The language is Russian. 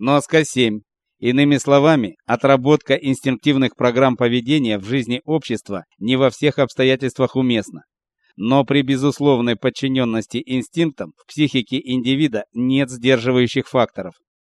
Сноска 7. Иными словами, отработка инстинктивных программ поведения в жизни общества не во всех обстоятельствах уместна. Но при безусловной подчиненности инстинктам в психике индивида нет сдерживающих факторов.